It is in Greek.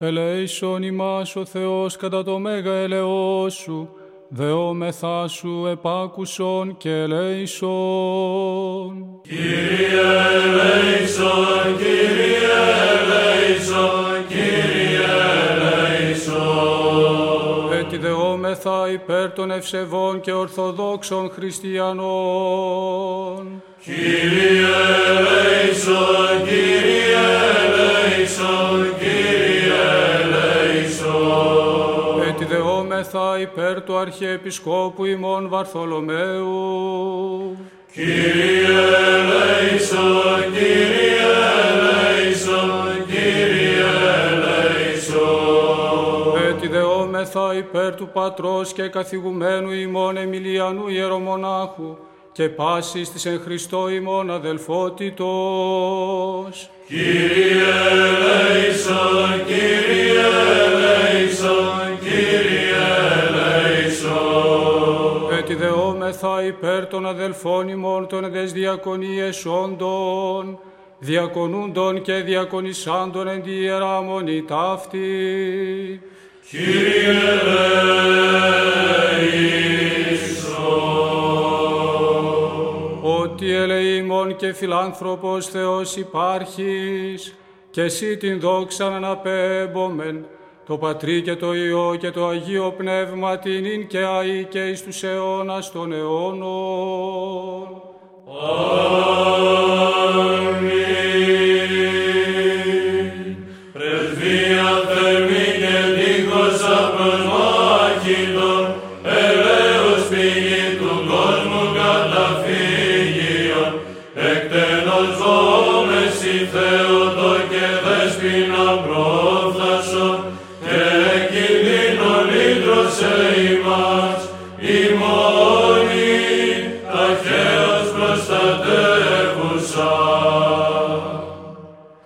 Ελέησον ημάς ο Θεός κατά το μέγα ελεός σου, δεόμεθά σου επάκουσον και ελέησον. Κύριε ελέησον, Κύριε ελέησον, Κύριε ελέησον. Έτσι δεόμεθα υπέρ των ευσεβών και ορθοδόξων χριστιανών. Κύριε ελέησον, Κύριε ελέησον, Κύριε ελέησον. Έτσι δεόμεθα υπέρ του Αρχιεπισκόπου ημών Βαρθολομαίου. Κύριε ελέησον, Κύριε ελέησον, Κύριε ελέησον. Έτσι δεόμεθα υπέρ του Πατρός και καθηγουμένου ημών Εμιλιανού Ιερομονάχου και πάσης της εν Χριστώ ημών αδελφότητος. Κύριε δεόμεθα υπέρ των αδελφών ημών των εδες διακονίες όντων, διακονούντων και διακονισάντων εν τη Ιερά Μονή ταύτη. Κύριε ελέησον. ότι ελεήμων και φιλάνθρωπος Θεός υπάρχεις και εσύ την δόξα αναπέμπομεν, το Πατρί και το Υιό και το Αγίο Πνεύμα την ειν και αεί και εις τους αιώνας των αιώνων. Αμήν. Πρεσβεία θερμή και δίχως απροσμάχητον, ελέος πηγή του κόσμου καταφύγιον, εκτενώς δόμεση Θεότο και δέσποινα και κινδύνων λύτρωσε ημάς, ημών